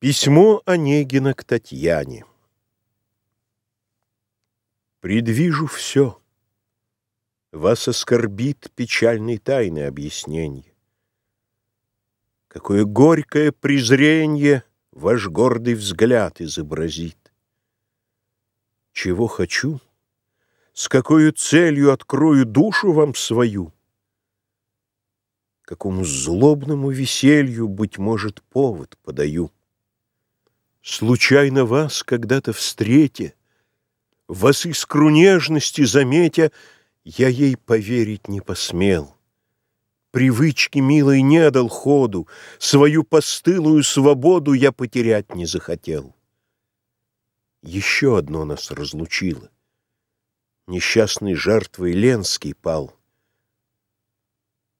Письмо Онегина к Татьяне Предвижу все. Вас оскорбит печальной тайны объяснение. Какое горькое презренье Ваш гордый взгляд изобразит. Чего хочу, с какой целью Открою душу вам свою, Какому злобному веселью, Быть может, повод подаю. Случайно вас когда-то встретя, Вас искру нежности заметя, Я ей поверить не посмел. Привычки милой не дал ходу, Свою постылую свободу Я потерять не захотел. Еще одно нас разлучило. Несчастной жертвой Ленский пал.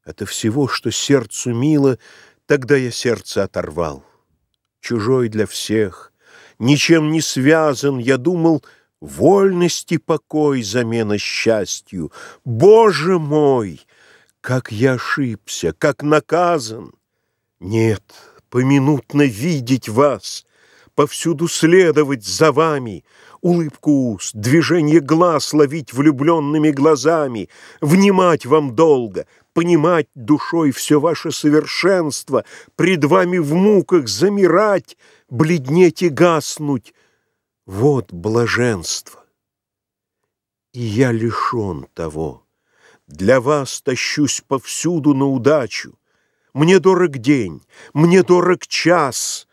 Ото всего, что сердцу мило, Тогда я сердце оторвал чужой для всех, ничем не связан, я думал, вольность и покой замена счастью. Боже мой, как я ошибся, как наказан! Нет, поминутно видеть вас, повсюду следовать за вами, улыбку уст, движение глаз ловить влюбленными глазами, внимать вам долго — понимать душой все ваше совершенство, пред вами в муках замирать, бледнеть и гаснуть. Вот блаженство. И я лишен того. Для вас тащусь повсюду на удачу. Мне дорог день, мне дорог час,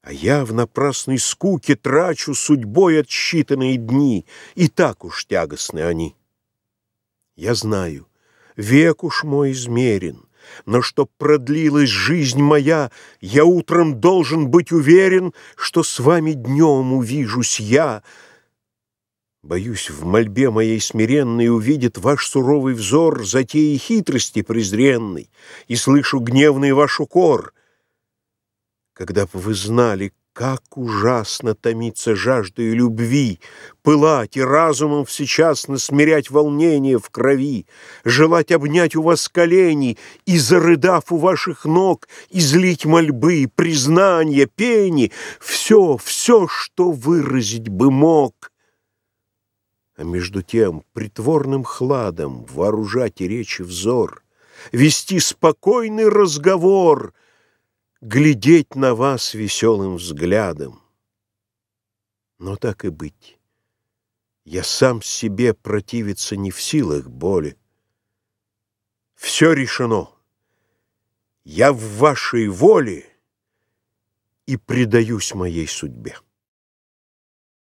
а я в напрасной скуке трачу судьбой отсчитанные дни, и так уж тягостны они. Я знаю, век уж мой измерен, но чтоб продлилась жизнь моя, я утром должен быть уверен, что с вами днем увижусь я. Боюсь, в мольбе моей смиренной увидит ваш суровый взор затеи хитрости презренной, и слышу гневный ваш укор. Когда бы вы знали, как ужасно томиться жаждой любви, Пылать и разумом всечасно смирять волнение в крови, Желать обнять у вас колени И, зарыдав у ваших ног, Излить мольбы, признания, пени, Все, все, что выразить бы мог. А между тем притворным хладом Вооружать и речи взор, Вести спокойный разговор — глядеть на вас веселым взглядом. Но так и быть. Я сам себе противиться не в силах боли. Все решено. Я в вашей воле и предаюсь моей судьбе.